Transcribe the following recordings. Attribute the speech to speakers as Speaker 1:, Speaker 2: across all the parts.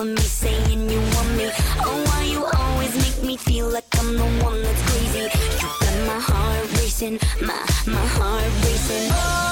Speaker 1: calling me, saying you want me. Oh, why you always make me feel like I'm the one that's crazy? You got my heart racing, my my heart racing. Oh.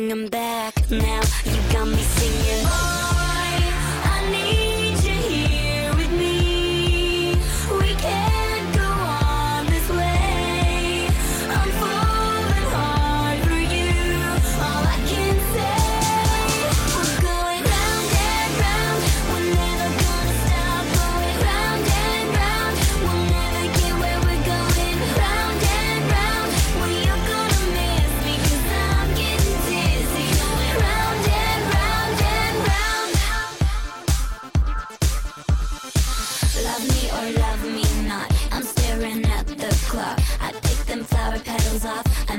Speaker 1: bring them back now. You got me singing. Boy, I need.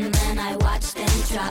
Speaker 1: And then I watch them drop.